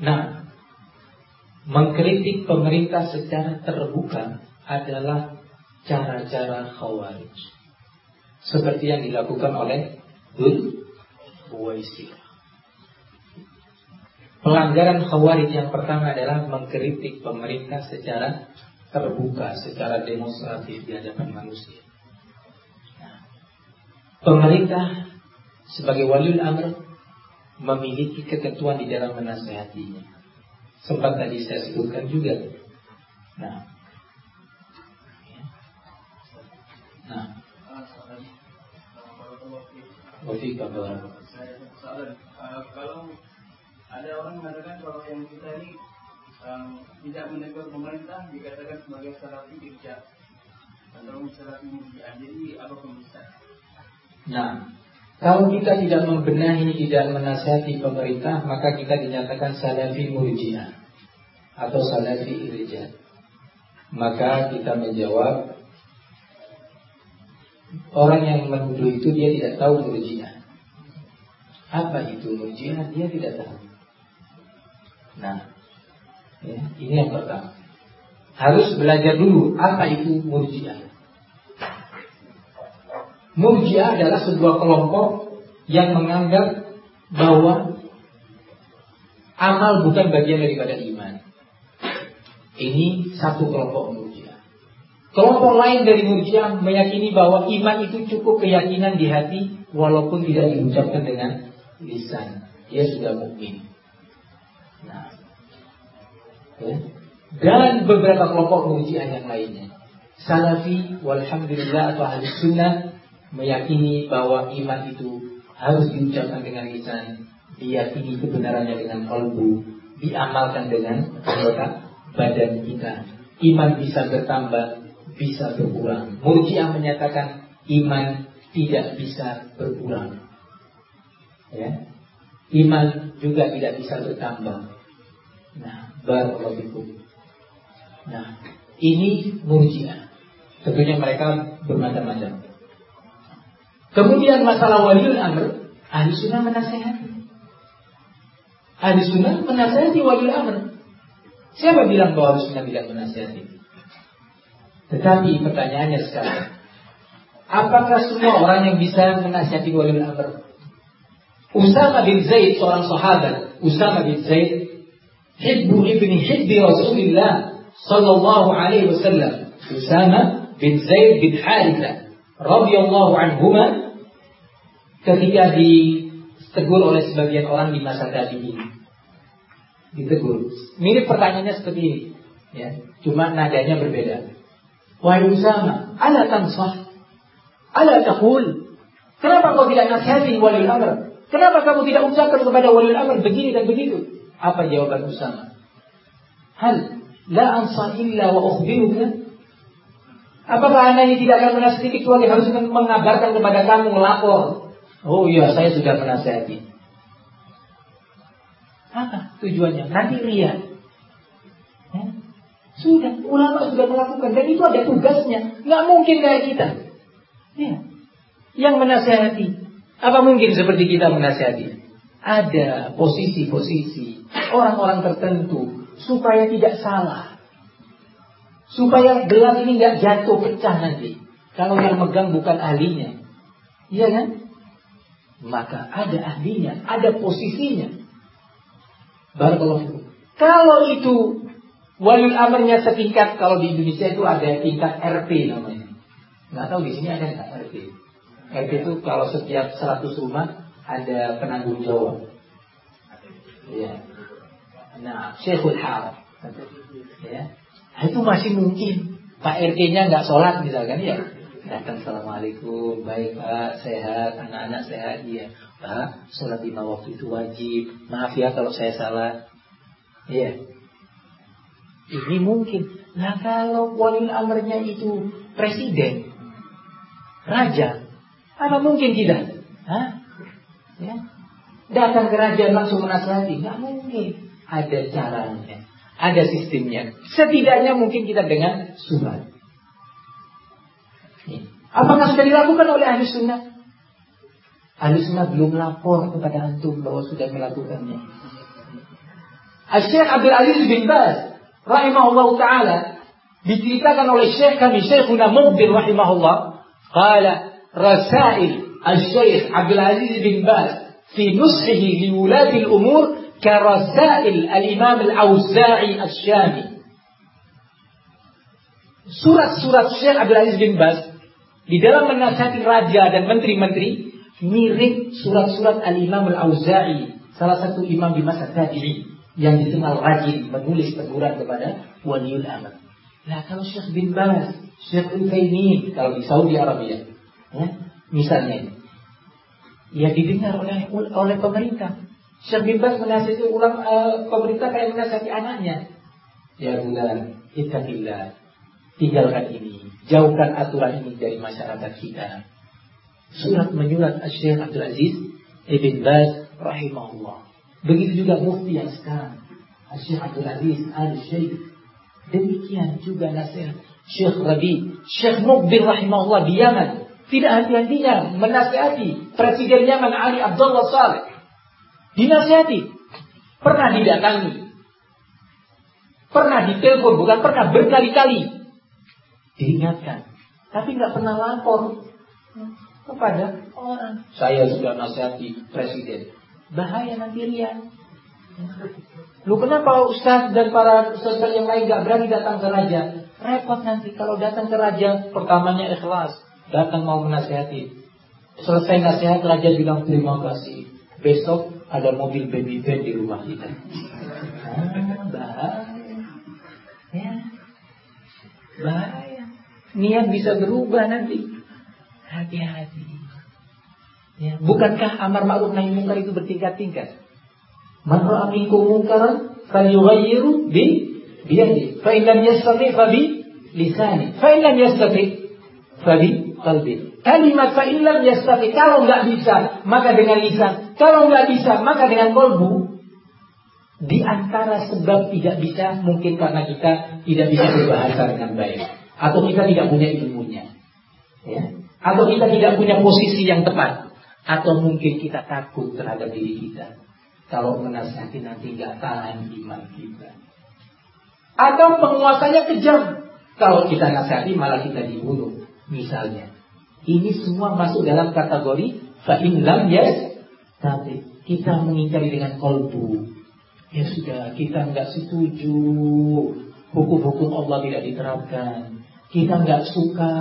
Nah, mengkritik pemerintah secara terbuka adalah cara-cara khawarij. Seperti yang dilakukan oleh Dul Uwaisir. Pelanggaran khawarij yang pertama adalah mengkritik pemerintah secara terbuka, secara demonstratif di hadapan manusia. Nah, pemerintah sebagai waliul amr memiliki ketentuan di dalam menasehatinya. Sempat tadi saya sebutkan juga. Nah, nah, Wafika Kalau ada orang mengatakan bahwa yang kita ini um, tidak menegur pemerintah dikatakan sebagai salafi irja atau salafi murjiah. Jadi apa pemirsa? Nah, kalau kita tidak membenahi, tidak menasihati pemerintah, maka kita dinyatakan salafi murjiah atau salafi irja. Maka kita menjawab Orang yang menuduh itu dia tidak tahu murjiah. Apa itu murjiah? Dia tidak tahu. Nah, ya, ini yang pertama. Harus belajar dulu apa itu murjiah. Murjiah adalah sebuah kelompok yang menganggap bahwa amal bukan bagian daripada iman. Ini satu kelompok murjiah. Kelompok lain dari murjiah meyakini bahwa iman itu cukup keyakinan di hati walaupun tidak diucapkan dengan lisan. Dia sudah mukmin. Nah, ya. Dan beberapa kelompok murjiah yang lainnya. Salafi, walhamdulillah atau ahli sunnah meyakini bahwa iman itu harus diucapkan dengan lisan, diyakini kebenarannya dengan kalbu, diamalkan dengan anggota badan kita. Iman bisa bertambah, bisa berkurang. Murjiah menyatakan iman tidak bisa berkurang. Ya. Iman juga tidak bisa bertambah. Nah, barakallahu Nah, ini murjiah. Tentunya mereka bermacam-macam. Kemudian masalah waliul amr, ahli sunnah menasehati. Ahli sunnah menasehati waliul amr. Siapa bilang bahwa ahli sunnah tidak menasehati? Tetapi pertanyaannya sekarang, apakah semua orang yang bisa menasehati waliul amr? Usama bin Zaid seorang sahabat, Usama bin Zaid, hibbu ibni hibbi Rasulullah sallallahu alaihi wasallam. Usama bin Zaid bin Haritha radhiyallahu anhuma ketika ditegur oleh sebagian orang di masa tadi ini. Ditegur. Mirip pertanyaannya seperti ini. Ya, cuma nadanya berbeda. Wahai Usama, ala tansah? Ala taqul? Kenapa kau tidak nasihati wali amr? Kenapa kamu tidak ucapkan kepada wali amr begini dan begitu? Apa jawaban Usama? Hal la ansa illa wa ukhbiruka? Apakah anda ini tidak akan menasihati kecuali harus mengabarkan kepada kamu melapor? Oh iya, saya sudah menasihati. Apa tujuannya? Nanti ria. Ya? Sudah, ulama sudah melakukan dan itu ada tugasnya. Nggak mungkin kayak kita. Ya. Yang menasehati apa mungkin seperti kita menasihati? Ada posisi-posisi orang-orang tertentu supaya tidak salah. Supaya gelar ini nggak jatuh pecah nanti. Kalau yang megang bukan ahlinya. Iya kan? Maka ada ahlinya, ada posisinya. Barakallahu Kalau itu wali amarnya setingkat, kalau di Indonesia itu ada tingkat RP namanya. Nggak tahu di sini ada nggak RP? RT itu kalau setiap 100 rumah ada penanggung jawab. Ya. Nah, Syekhul Hal. Ya. Nah, itu masih mungkin. Pak RT-nya nggak sholat misalkan ya. Datang Assalamualaikum, baik Pak, sehat, anak-anak sehat, iya. Pak, sholat lima waktu itu wajib. Maaf ya kalau saya salah. Iya. Ini mungkin. Nah kalau wali amrnya itu presiden, raja, apa mungkin tidak? Hah? Ya? Datang ke kerajaan langsung menasihati? Nggak mungkin. Ada caranya. Ada sistemnya. Setidaknya mungkin kita dengan. Ya. Apakah sudah dilakukan oleh ahli sunnah? Ahli sunnah belum lapor kepada antum bahwa sudah melakukannya. Syekh Abdul Aziz bin Baz rahimahullah taala diceritakan oleh Syekh kami Syekhuna Mubir rahimahullah qala rasail Al-Syekh Abdul Aziz bin Baz fi nushihi li al-umur karasail al-Imam al-Auza'i al-Syami Surat-surat Syekh Abdul Aziz bin Baz di dalam menasihati raja dan menteri-menteri mirip surat-surat Al-Imam Al-Auza'i, salah satu imam di masa tabi'i yang dikenal rajin menulis teguran kepada waliul amr. Nah, kalau Syekh bin Baz, Syekh Utsaimin kalau di Saudi Arabia, ya, misalnya ya didengar oleh oleh pemerintah. Syekh bin menasihati ulang uh, pemerintah kayak menasihati anaknya. Ya bulan, ittaqillah tinggalkan ini, jauhkan aturan ini dari masyarakat kita. Surat menyurat Syekh Abdul Aziz Ibn Baz rahimahullah. Begitu juga mufti yang sekarang, Syekh Abdul Aziz Al Syekh. Demikian juga nasihat Syekh Rabi, Syekh Mukbir rahimahullah di Yaman. Tidak hati-hatinya menasihati Presiden Yaman Ali Abdullah Saleh. Dinasihati. Pernah didatangi. Pernah ditelepon, bukan pernah berkali-kali diingatkan. Tapi nggak pernah lapor kepada orang. Saya sudah nasihati presiden. Bahaya nanti ria. Lu kenapa Ustaz dan para ustaz yang lain gak berani datang ke raja? Repot nanti kalau datang ke raja, pertamanya ikhlas, datang mau menasihati. Selesai nasihat raja bilang terima kasih. Besok ada mobil baby van di rumah kita. Ah, bahaya. Ya. Bahaya niat bisa berubah nanti. Hati-hati. Ya. Bukankah amar ma'ruf nahi munkar itu bertingkat-tingkat? Man ra'a minkum munkaran falyughayyiru bi biyadi. Fa in lam yastati fa bi lisani. Fa in lam yastati fa bi. Kalimat fa in lam yastati kalau enggak bisa maka dengan lisan. Kalau enggak bisa maka dengan kolbu. Di antara sebab tidak bisa mungkin karena kita tidak bisa berbahasa dengan baik atau kita tidak punya ilmunya, ya, atau kita tidak punya posisi yang tepat, atau mungkin kita takut terhadap diri kita. Kalau menasihati nanti nggak tahan iman kita, atau penguasanya kejam. Kalau kita nasihati malah kita dibunuh, misalnya. Ini semua masuk dalam kategori fa'in lam yes, tapi kita mengingkari dengan kolbu. Ya sudah, kita nggak setuju hukum-hukum Allah tidak diterapkan. Kita nggak suka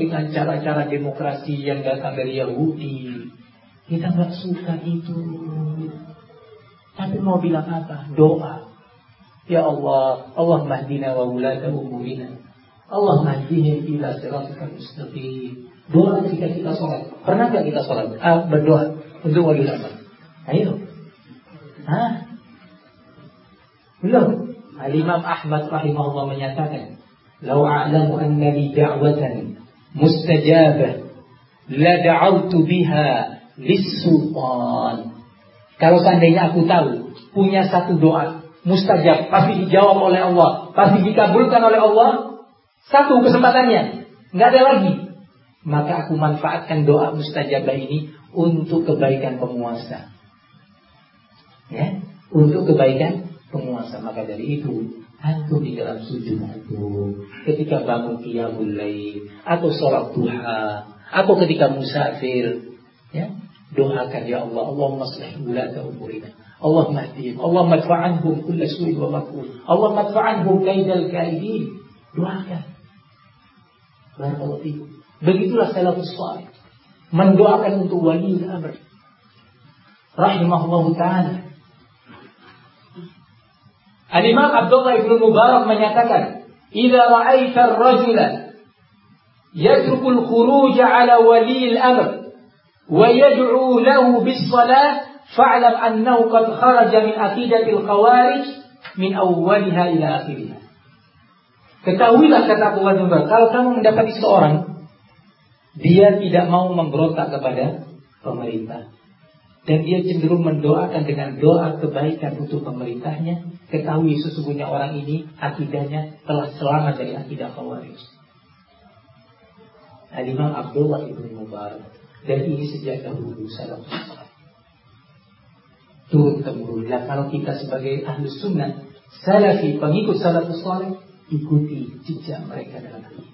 dengan cara-cara demokrasi yang datang dari Yahudi. Kita nggak suka itu. Tapi mau bilang apa? Doa. Ya Allah, Allah mahdina wa ulata umurina. Allah mahdina ila siratikal mustaqim. Doa ketika kita sholat. Pernah nggak kita sholat? Ah, berdoa untuk wali ulama. Ayo. Hah? Belum. Al-Imam Ahmad rahimahullah menyatakan, "Lau a'lamu anna li da'watan mustajabah, la da'autu biha lissultan. Kalau seandainya aku tahu punya satu doa mustajab, pasti dijawab oleh Allah, pasti dikabulkan oleh Allah, satu kesempatannya, nggak ada lagi. Maka aku manfaatkan doa mustajabah ini untuk kebaikan penguasa. Ya, untuk kebaikan penguasa. Maka dari itu Antum di dalam sujud antum Ketika bangun qiyamul lail Atau sholat duha Atau ketika musafir ya, Doakan ya Allah Allah maslih ulata umurina Allah mahdihim Allah madfa'anhum kulla su'i wa makul Allah madfa'anhum kaidal kaidin Doakan Barakallahu fikum Begitulah salafus salih. Mendoakan untuk wali al-amr Rahimahullah ta'ala. Al-Imam Abdullah ibn Mubarak menyatakan, "Idza ra'aita ar-rajula yatrukul khuruj 'ala wali al-amr wa yad'u lahu bis-salah fa'lam annahu qad kharaja min aqidati al-khawarij min awwaliha ila akhiriha." Ketahuilah kata Abdullah bin Mubarak, kalau kamu mendapati seorang dia tidak mau memberontak kepada pemerintah, dan dia cenderung mendoakan dengan doa kebaikan untuk pemerintahnya, ketahui sesungguhnya orang ini akidahnya telah selamat dari akidah khawarij. Al-Imam Abdullah ibn Mubarak dan ini sejak dahulu salafus turun temurun. Nah, kalau kita sebagai ahlus sunnah, salafi, pengikut salafus soleh, ikuti jejak mereka dalam ini.